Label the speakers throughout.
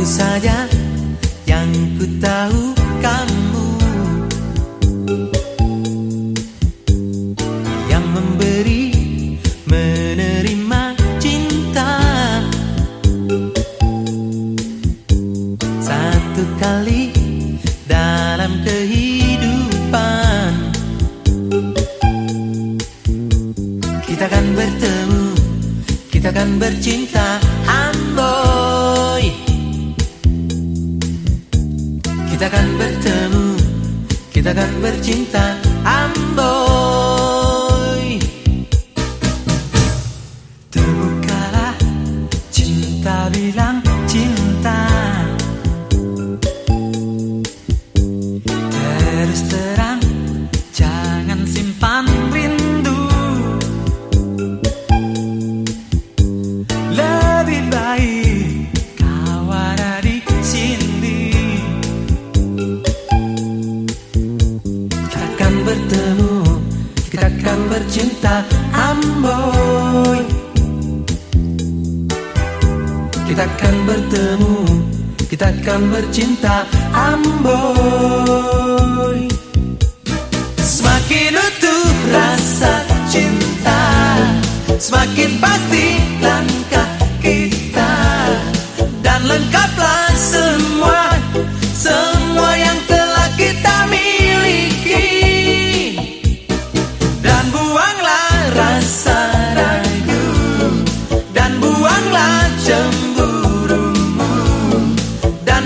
Speaker 1: Satu saja yang ku tahu kamu. Yang memberi menerima cinta. Satu kali dalam kehidupan. Kita akan bertemu Kita akan bercinta Kita akan bertemu. Kita akan bercinta. Amboy Terbukalah Cinta bilang bercinta Amboy. Kita akan bertemu Kita akan bercinta Amboy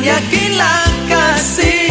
Speaker 1: yakinlah kasih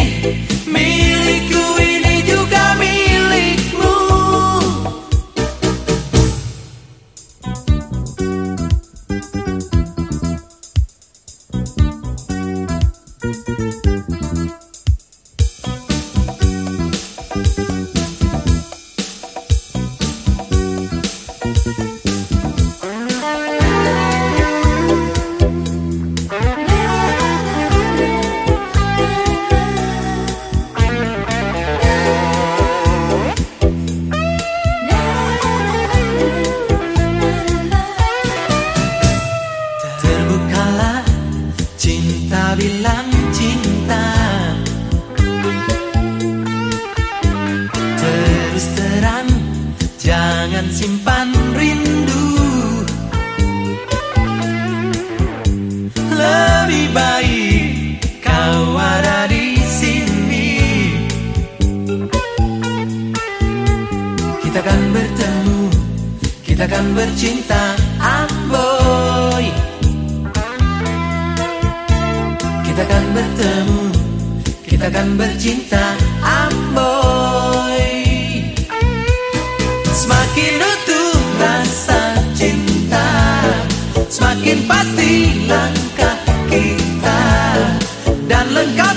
Speaker 1: jangan simpan rindu. Lebih baik kau ada di sini. Kita akan bertemu Kita akan bercinta Amboy. Kita akan bertemu Kita akan bercinta Amboy Pasti langkah kita. Dan Semua